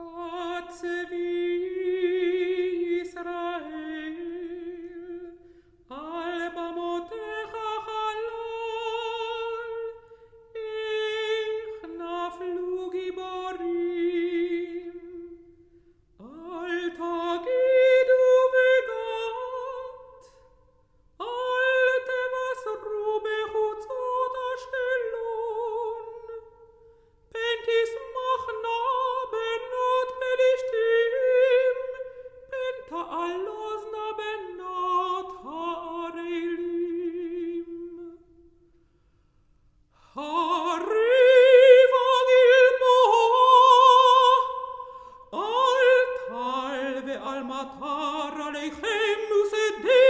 Atze Sara Leichem Musedem